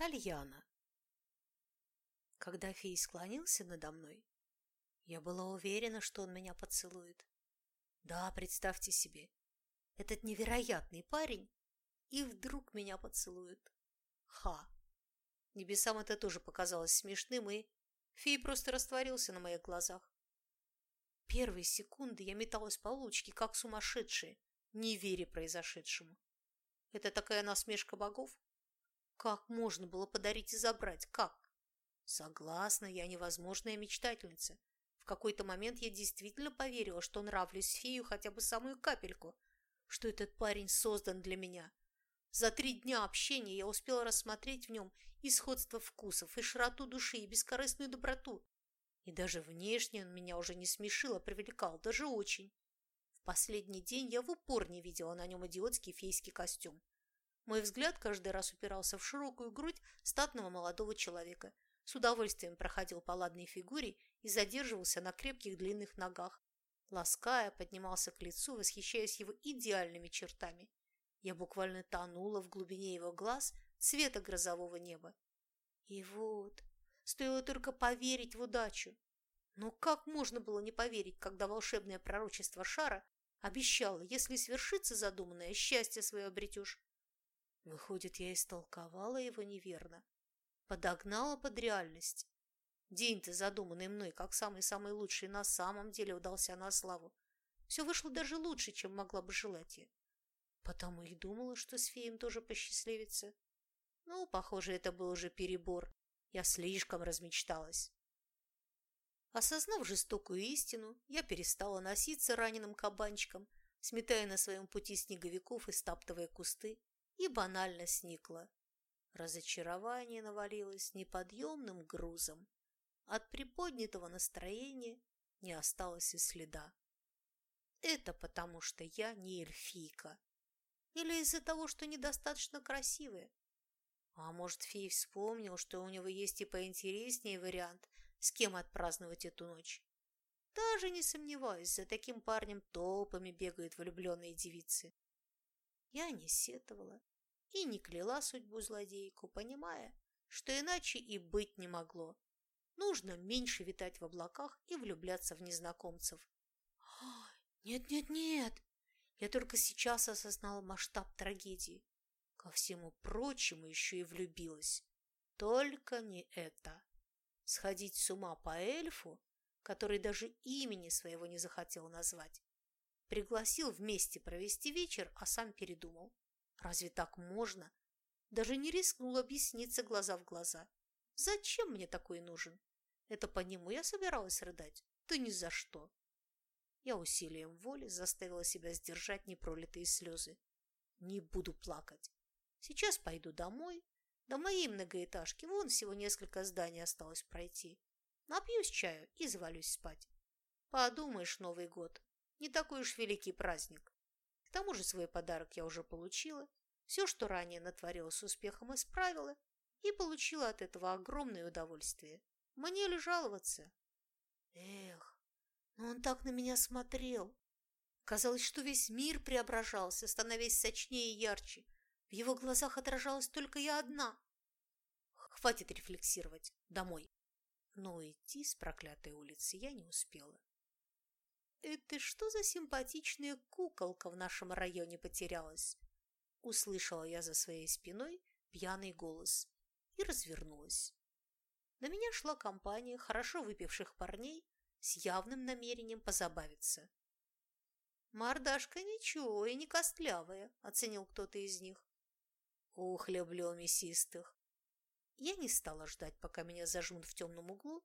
Тальяна. Когда фей склонился надо мной, я была уверена, что он меня поцелует. Да, представьте себе, этот невероятный парень и вдруг меня поцелует. Ха! Небесам это тоже показалось смешным, и фей просто растворился на моих глазах. Первые секунды я металась по улочке, как сумасшедшая, не веря произошедшему. Это такая насмешка богов? Как можно было подарить и забрать? Как? Согласна, я невозможная мечтательница. В какой-то момент я действительно поверила, что нравлюсь фею хотя бы самую капельку, что этот парень создан для меня. За три дня общения я успела рассмотреть в нем и сходство вкусов, и широту души, и бескорыстную доброту. И даже внешне он меня уже не смешил, а привлекал, даже очень. В последний день я в упор не видела на нем идиотский фейский костюм. Мой взгляд каждый раз упирался в широкую грудь статного молодого человека, с удовольствием проходил по ладной фигуре и задерживался на крепких длинных ногах. Лаская, поднимался к лицу, восхищаясь его идеальными чертами. Я буквально тонула в глубине его глаз цвета грозового неба. И вот, стоило только поверить в удачу. Но как можно было не поверить, когда волшебное пророчество Шара обещало, если свершится задуманное, счастье свое обретешь? Выходит, я истолковала его неверно, подогнала под реальность. День-то, задуманный мной, как самый-самый лучший, на самом деле удался на славу. Все вышло даже лучше, чем могла бы желать я. Потому и думала, что с феем тоже посчастливится. Ну, похоже, это был уже перебор. Я слишком размечталась. Осознав жестокую истину, я перестала носиться раненым кабанчиком, сметая на своем пути снеговиков и стаптывая кусты, и банально сникла. Разочарование навалилось неподъемным грузом. От приподнятого настроения не осталось и следа. Это потому, что я не эльфийка. Или из-за того, что недостаточно красивая. А может, фей вспомнил, что у него есть и поинтереснее вариант, с кем отпраздновать эту ночь. Даже не сомневаюсь, за таким парнем толпами бегают влюбленные девицы. Я не сетовала, и не кляла судьбу злодейку, понимая, что иначе и быть не могло. Нужно меньше витать в облаках и влюбляться в незнакомцев. Нет-нет-нет! Я только сейчас осознала масштаб трагедии. Ко всему прочему еще и влюбилась. Только не это. Сходить с ума по эльфу, который даже имени своего не захотел назвать. Пригласил вместе провести вечер, а сам передумал. Разве так можно? Даже не рискнул объясниться глаза в глаза. Зачем мне такой нужен? Это по нему я собиралась рыдать? Да ни за что. Я усилием воли заставила себя сдержать непролитые слезы. Не буду плакать. Сейчас пойду домой. До моей многоэтажки вон всего несколько зданий осталось пройти. Напьюсь чаю и завалюсь спать. Подумаешь, Новый год. Не такой уж великий праздник. К тому же свой подарок я уже получила, все, что ранее натворила с успехом, исправила и получила от этого огромное удовольствие. Мне ли жаловаться? Эх, но он так на меня смотрел. Казалось, что весь мир преображался, становясь сочнее и ярче. В его глазах отражалась только я одна. Хватит рефлексировать. Домой. Но идти с проклятой улицы я не успела. «Это что за симпатичная куколка в нашем районе потерялась?» Услышала я за своей спиной пьяный голос и развернулась. На меня шла компания хорошо выпивших парней с явным намерением позабавиться. «Мордашка ничего и не костлявая», — оценил кто-то из них. «Ух, люблю мясистых!» Я не стала ждать, пока меня зажмут в темном углу,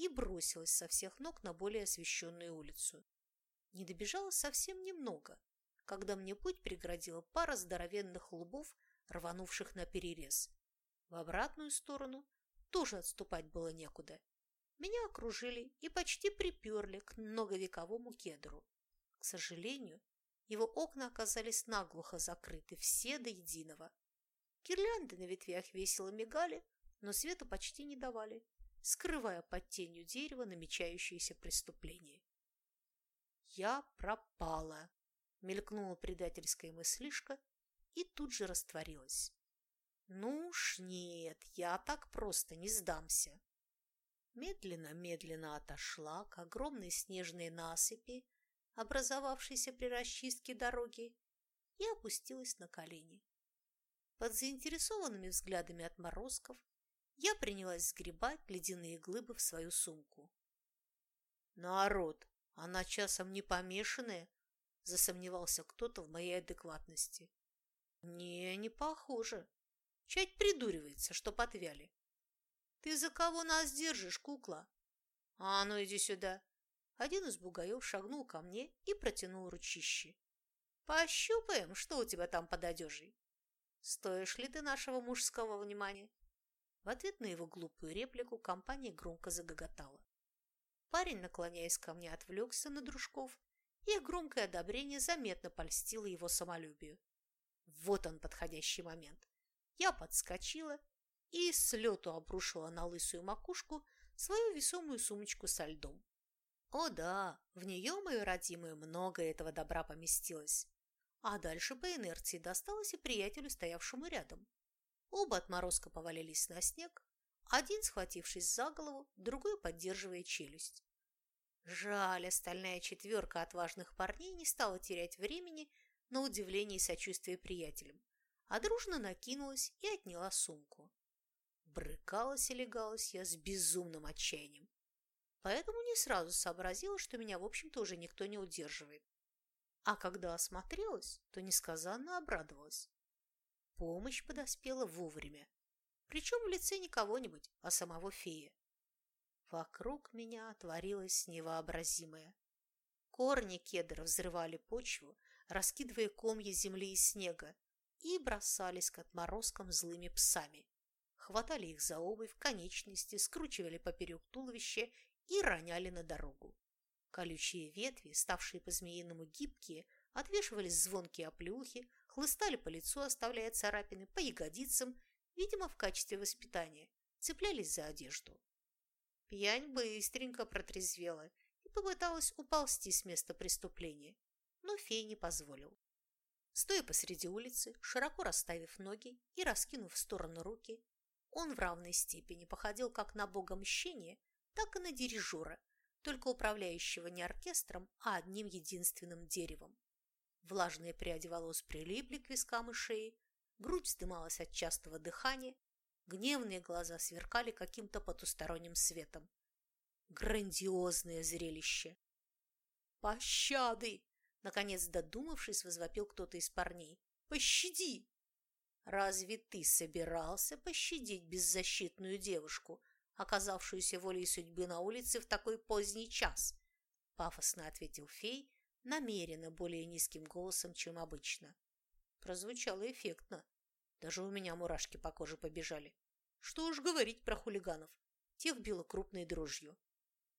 и бросилась со всех ног на более освещенную улицу. Не добежала совсем немного, когда мне путь преградила пара здоровенных лбов, рванувших на перерез. В обратную сторону тоже отступать было некуда. Меня окружили и почти приперли к многовековому кедру. К сожалению, его окна оказались наглухо закрыты, все до единого. Гирлянды на ветвях весело мигали, но света почти не давали, скрывая под тенью дерева намечающееся преступление. «Я пропала!» – мелькнула предательская мыслишка и тут же растворилась. Ну уж нет, я так просто не сдамся. Медленно-медленно отошла к огромной снежной насыпи, образовавшейся при расчистке дороги, и опустилась на колени. Под заинтересованными взглядами отморозков я принялась сгребать ледяные глыбы в свою сумку. «Народ, она часом не помешанная?» – засомневался кто-то в моей адекватности. «Не, не похоже. Чать придуривается, что отвяли. Ты за кого нас держишь, кукла? А ну иди сюда!» Один из бугаев шагнул ко мне и протянул ручище. «Пощупаем, что у тебя там под одежей. Стоишь ли ты нашего мужского внимания?» В ответ на его глупую реплику компания громко загоготала. Парень, наклоняясь ко мне, отвлекся на дружков, и их громкое одобрение заметно польстило его самолюбию. Вот он, подходящий момент. Я подскочила и с лету обрушила на лысую макушку свою весомую сумочку со льдом. О да, в нее, мою родимую, много этого добра поместилось. А дальше по инерции досталось и приятелю, стоявшему рядом. Оба отморозка повалились на снег, один схватившись за голову, другой поддерживая челюсть. Жаль, остальная четверка отважных парней не стала терять времени на удивление и сочувствие приятелям, а дружно накинулась и отняла сумку. Брыкалась и легалась я с безумным отчаянием, поэтому не сразу сообразила, что меня, в общем-то, уже никто не удерживает. А когда осмотрелась, то несказанно обрадовалась. Помощь подоспела вовремя, причем в лице не кого-нибудь, а самого фея. Вокруг меня творилось невообразимое. Корни кедра взрывали почву, раскидывая комья земли и снега, и бросались к отморозкам злыми псами. Хватали их за обувь, конечности, скручивали поперек туловища и роняли на дорогу. Колючие ветви, ставшие по-змеиному гибкие, отвешивались звонкие оплеухи, хлыстали по лицу, оставляя царапины, по ягодицам, видимо, в качестве воспитания, цеплялись за одежду. Пьянь быстренько протрезвела и попыталась уползти с места преступления, но фей не позволил. Стоя посреди улицы, широко расставив ноги и раскинув в сторону руки, он в равной степени походил как на бога мщения, так и на дирижера, только управляющего не оркестром, а одним единственным деревом. Влажные пряди волос прилипли к вискам и шее, грудь вздымалась от частого дыхания, гневные глаза сверкали каким-то потусторонним светом. Грандиозное зрелище! «Пощады!» Наконец, додумавшись, возвопил кто-то из парней. «Пощади!» «Разве ты собирался пощадить беззащитную девушку, оказавшуюся волей судьбы на улице в такой поздний час?» Пафосно ответил фей, намеренно более низким голосом, чем обычно. Прозвучало эффектно. Даже у меня мурашки по коже побежали. Что уж говорить про хулиганов. Тех било крупной дрожью.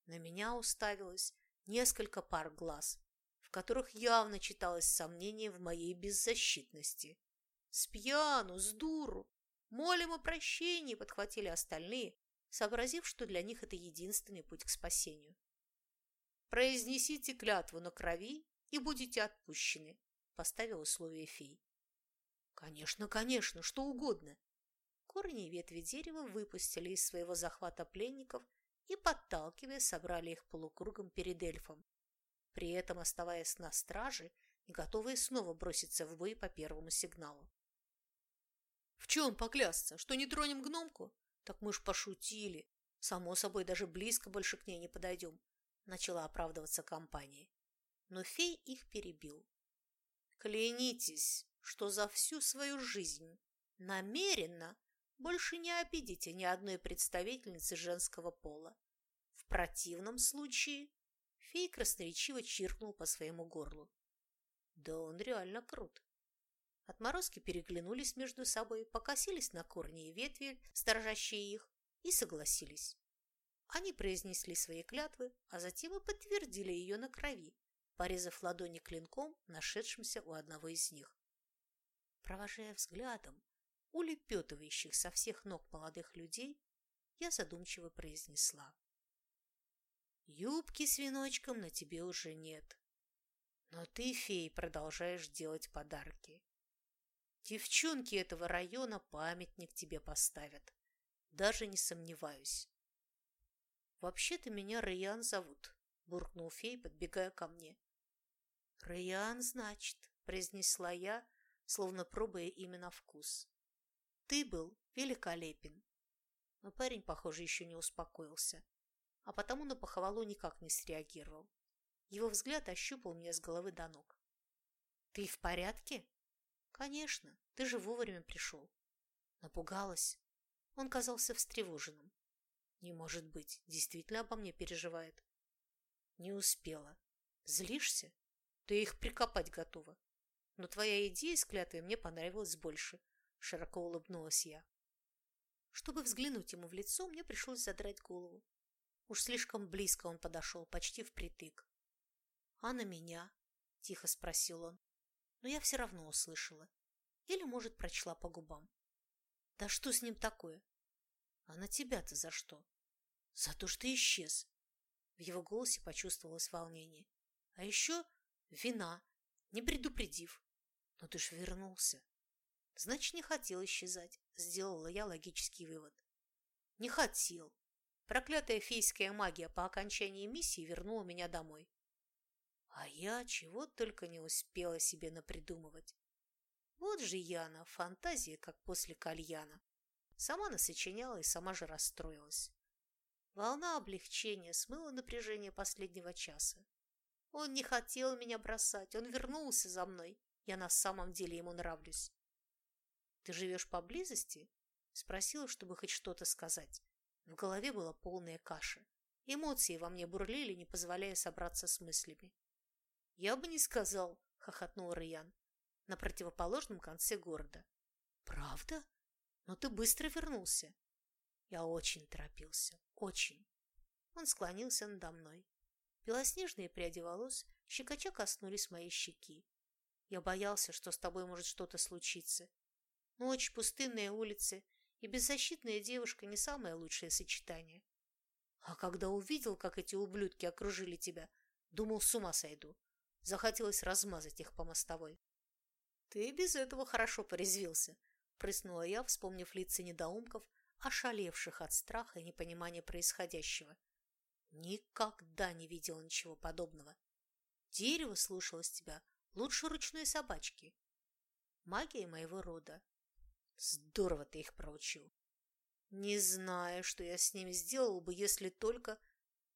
На меня уставилось несколько пар глаз, в которых явно читалось сомнение в моей беззащитности. «С пьяну, с дуру! Молим о прощении!» подхватили остальные, сообразив, что для них это единственный путь к спасению. «Произнесите клятву на крови и будете отпущены», – поставил условие фей. «Конечно, конечно, что угодно». Корни и ветви дерева выпустили из своего захвата пленников и, подталкивая, собрали их полукругом перед эльфом, при этом оставаясь на страже и готовые снова броситься в бой по первому сигналу. «В чем поклясться? Что не тронем гномку? Так мы ж пошутили. Само собой, даже близко больше к ней не подойдем начала оправдываться компания. Но фей их перебил. Клянитесь, что за всю свою жизнь намеренно больше не обидите ни одной представительницы женского пола. В противном случае фей красноречиво чиркнул по своему горлу. Да он реально крут. Отморозки переглянулись между собой, покосились на корни и ветви, сторожащие их, и согласились. Они произнесли свои клятвы, а затем и подтвердили ее на крови, порезав ладони клинком, нашедшимся у одного из них. Провожая взглядом улепетывающих со всех ног молодых людей, я задумчиво произнесла. «Юбки с веночком на тебе уже нет, но ты, фей, продолжаешь делать подарки. Девчонки этого района памятник тебе поставят. Даже не сомневаюсь. «Вообще-то меня Раян зовут», – буркнул фей, подбегая ко мне. «Раян, значит», – произнесла я, словно пробуя имя на вкус. «Ты был великолепен». Но парень, похоже, еще не успокоился, а потому на похвалу никак не среагировал. Его взгляд ощупал меня с головы до ног. «Ты в порядке?» «Конечно, ты же вовремя пришел». Напугалась. Он казался встревоженным. Не может быть, действительно обо мне переживает. Не успела. Злишься? Ты их прикопать готова. Но твоя идея с клятвой мне понравилась больше. Широко улыбнулась я. Чтобы взглянуть ему в лицо, мне пришлось задрать голову. Уж слишком близко он подошел, почти впритык. «А на меня?» – тихо спросил он. Но я все равно услышала. Или, может, прочла по губам. «Да что с ним такое?» «А на тебя-то за что?» За то, что исчез. В его голосе почувствовалось волнение. А еще вина, не предупредив. Но ты ж вернулся. Значит, не хотел исчезать, сделала я логический вывод. Не хотел. Проклятая фейская магия по окончании миссии вернула меня домой. А я чего только не успела себе напридумывать. Вот же Яна, фантазия, как после кальяна. Сама насочиняла и сама же расстроилась. Волна облегчения смыла напряжение последнего часа. Он не хотел меня бросать, он вернулся за мной. Я на самом деле ему нравлюсь. «Ты живешь поблизости?» Спросила, чтобы хоть что-то сказать. В голове была полная каша. Эмоции во мне бурлили, не позволяя собраться с мыслями. «Я бы не сказал», — хохотнул Раян, на противоположном конце города. «Правда? Но ты быстро вернулся. Я очень торопился. Очень. Он склонился надо мной. Белоснежные пряди волос щекоча коснулись моей щеки. Я боялся, что с тобой может что-то случиться. Ночь, пустынные улицы и беззащитная девушка не самое лучшее сочетание. А когда увидел, как эти ублюдки окружили тебя, думал, с ума сойду. Захотелось размазать их по мостовой. Ты без этого хорошо порезвился, прыснула я, вспомнив лица недоумков, ошалевших от страха и непонимания происходящего. Никогда не видела ничего подобного. Дерево слушалось тебя лучше ручной собачки. Магия моего рода. Здорово ты их проучил. Не знаю, что я с ними сделал бы, если только...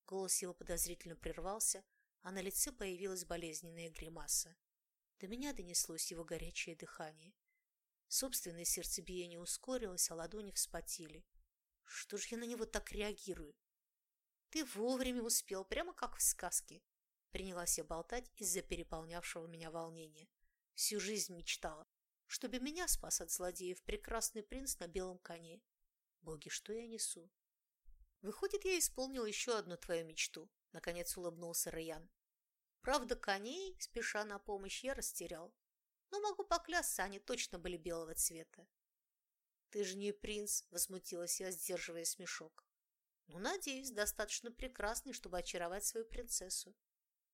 Голос его подозрительно прервался, а на лице появилась болезненная гримаса. До меня донеслось его горячее дыхание. Собственное сердцебиение ускорилось, а ладони вспотели. Что ж я на него так реагирую? Ты вовремя успел, прямо как в сказке. Принялась я болтать из-за переполнявшего меня волнения. Всю жизнь мечтала, чтобы меня спас от злодеев прекрасный принц на белом коне. Боги, что я несу? Выходит, я исполнил еще одну твою мечту, наконец улыбнулся Раян. Правда, коней, спеша на помощь, я растерял но могу поклясться, они точно были белого цвета. «Ты же не принц!» – возмутилась я, сдерживая смешок. «Ну, надеюсь, достаточно прекрасный, чтобы очаровать свою принцессу».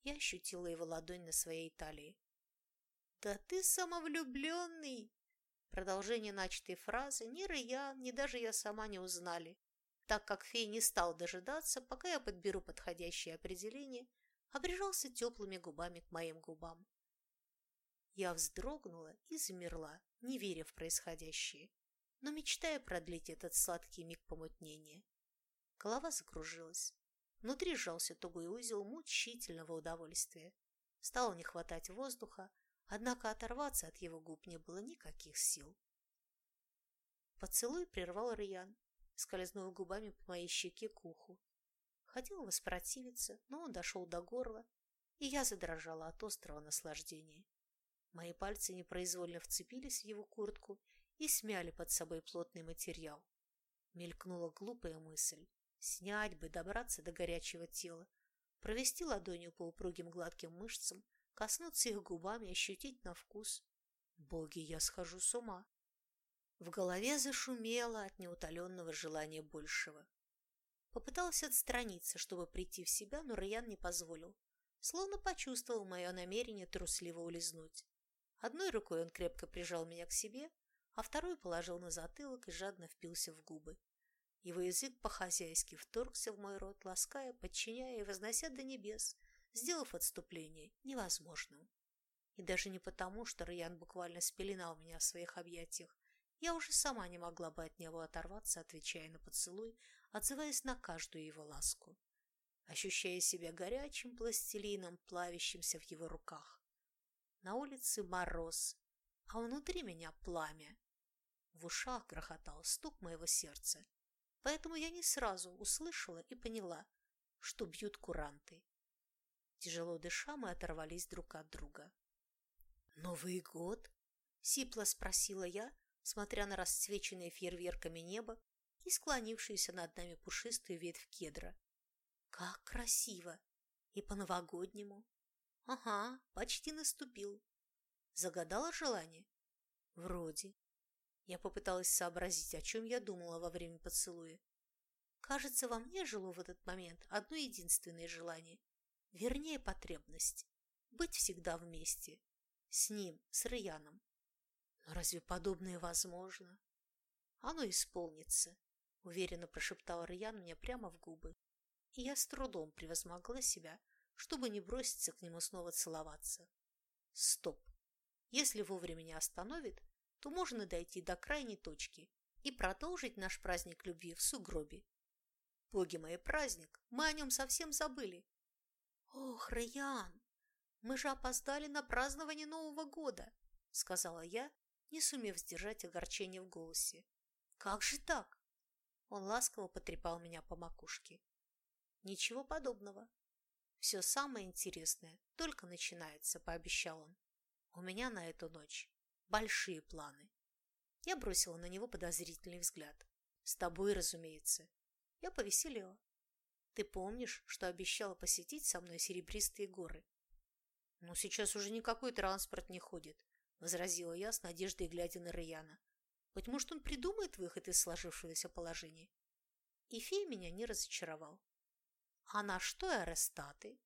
Я ощутила его ладонь на своей талии. «Да ты самовлюбленный!» Продолжение начатой фразы ни Раян, ни даже я сама не узнали, так как фей не стал дожидаться, пока я подберу подходящее определение, а теплыми губами к моим губам. Я вздрогнула и замерла, не веря в происходящее, но мечтая продлить этот сладкий миг помутнения. Голова закружилась. Внутри сжался тугой узел мучительного удовольствия. Стало не хватать воздуха, однако оторваться от его губ не было никаких сил. Поцелуй прервал Риян, скользнув губами по моей щеке к уху. Хотел воспротивиться, но он дошел до горла, и я задрожала от острого наслаждения. Мои пальцы непроизвольно вцепились в его куртку и смяли под собой плотный материал. Мелькнула глупая мысль. Снять бы, добраться до горячего тела, провести ладонью по упругим гладким мышцам, коснуться их губами, ощутить на вкус. Боги, я схожу с ума. В голове зашумело от неутоленного желания большего. Попыталась отстраниться, чтобы прийти в себя, но Раян не позволил, словно почувствовал мое намерение трусливо улизнуть Одной рукой он крепко прижал меня к себе, а второй положил на затылок и жадно впился в губы. Его язык по-хозяйски вторгся в мой рот, лаская, подчиняя и вознося до небес, сделав отступление невозможным. И даже не потому, что Раян буквально спеленал меня в своих объятиях, я уже сама не могла бы от него оторваться, отвечая на поцелуй, отзываясь на каждую его ласку, ощущая себя горячим пластилином, плавящимся в его руках. На улице мороз, а внутри меня пламя. В ушах грохотал стук моего сердца, поэтому я не сразу услышала и поняла, что бьют куранты. Тяжело дыша, мы оторвались друг от друга. «Новый год?» — сипло спросила я, смотря на расцвеченное фейерверками небо и склонившуюся над нами пушистую ветвь кедра. «Как красиво! И по-новогоднему!» «Ага, почти наступил. Загадала желание?» «Вроде». Я попыталась сообразить, о чем я думала во время поцелуя. Кажется, во мне жило в этот момент одно единственное желание, вернее, потребность – быть всегда вместе, с ним, с Раяном. Но разве подобное возможно? Оно исполнится, уверенно прошептал Раян мне прямо в губы, и я с трудом превозмогла себя, чтобы не броситься к нему снова целоваться. Стоп! Если вовремя не остановит, то можно дойти до крайней точки и продолжить наш праздник любви в сугробе. Боги мои, праздник! Мы о нем совсем забыли. Ох, Раян, мы же опоздали на празднование Нового года, сказала я, не сумев сдержать огорчение в голосе. Как же так? Он ласково потрепал меня по макушке. Ничего подобного. Все самое интересное только начинается, пообещал он. У меня на эту ночь большие планы. Я бросила на него подозрительный взгляд. С тобой, разумеется. Я повеселела. Ты помнишь, что обещала посетить со мной серебристые горы? Ну, сейчас уже никакой транспорт не ходит, возразила я с надеждой, глядя на Раяна. Быть может, он придумает выход из сложившегося положения. И фей меня не разочаровал. А на что арестаты?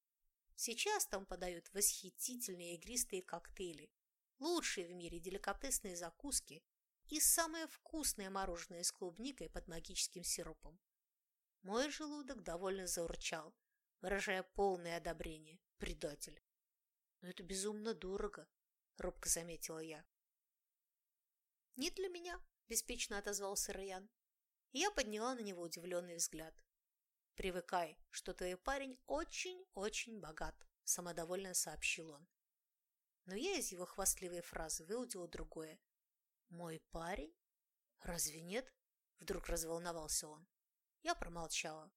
Сейчас там подают восхитительные игристые коктейли, лучшие в мире деликатесные закуски и самое вкусное мороженое с клубникой под магическим сиропом. Мой желудок довольно заурчал, выражая полное одобрение. Предатель. Но это безумно дорого, робко заметила я. Не для меня, беспечно отозвался Раян. И я подняла на него удивленный взгляд. «Привыкай, что твой парень очень-очень богат», – самодовольно сообщил он. Но я из его хвастливой фразы выудила другое. «Мой парень? Разве нет?» – вдруг разволновался он. Я промолчала.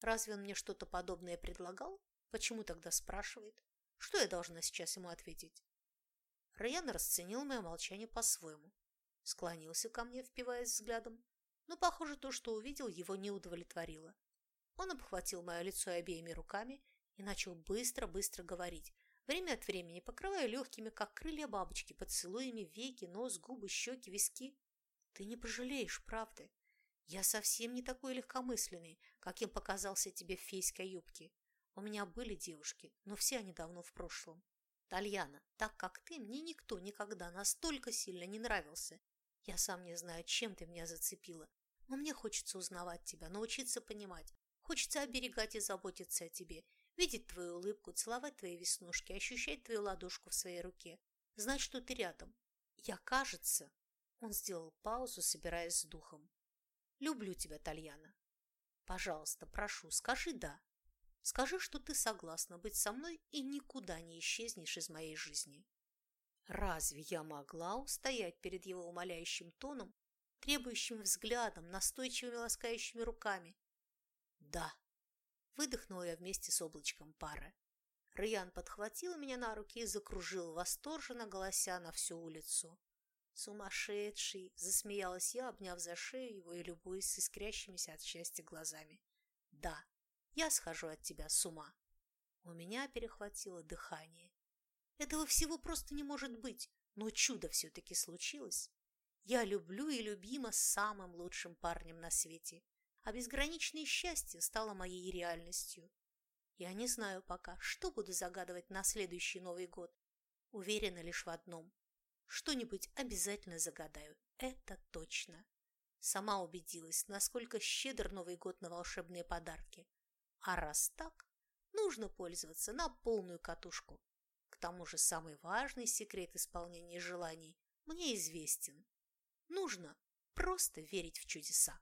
Разве он мне что-то подобное предлагал? Почему тогда спрашивает? Что я должна сейчас ему ответить? Раян расценил мое молчание по-своему. Склонился ко мне, впиваясь взглядом, но, похоже, то, что увидел, его не удовлетворило. Он обхватил мое лицо обеими руками и начал быстро-быстро говорить, время от времени покрывая легкими, как крылья бабочки, поцелуями веки, нос, губы, щеки, виски. Ты не пожалеешь, правда? Я совсем не такой легкомысленный, каким показался тебе в фейской юбке. У меня были девушки, но все они давно в прошлом. Тальяна, так как ты, мне никто никогда настолько сильно не нравился. Я сам не знаю, чем ты меня зацепила, но мне хочется узнавать тебя, научиться понимать, Хочется оберегать и заботиться о тебе, видеть твою улыбку, целовать твои веснушки, ощущать твою ладошку в своей руке, знать, что ты рядом. Я, кажется, он сделал паузу, собираясь с духом. Люблю тебя, Тальяна. Пожалуйста, прошу, скажи «да». Скажи, что ты согласна быть со мной и никуда не исчезнешь из моей жизни. Разве я могла устоять перед его умоляющим тоном, требующим взглядом, настойчивыми ласкающими руками, «Да!» Выдохнула я вместе с облачком пара. Раян подхватил меня на руки и закружил, восторженно голося на всю улицу. «Сумасшедший!» – засмеялась я, обняв за шею его и любуясь искрящимися от счастья глазами. «Да, я схожу от тебя с ума!» У меня перехватило дыхание. Этого всего просто не может быть, но чудо все-таки случилось. Я люблю и любима самым лучшим парнем на свете а безграничное счастье стало моей реальностью. Я не знаю пока, что буду загадывать на следующий Новый год. Уверена лишь в одном. что-нибудь обязательно загадаю. Это точно. Сама убедилась, насколько щедр Новый год на волшебные подарки. А раз так, нужно пользоваться на полную катушку. К тому же самый важный секрет исполнения желаний мне известен. Нужно просто верить в чудеса.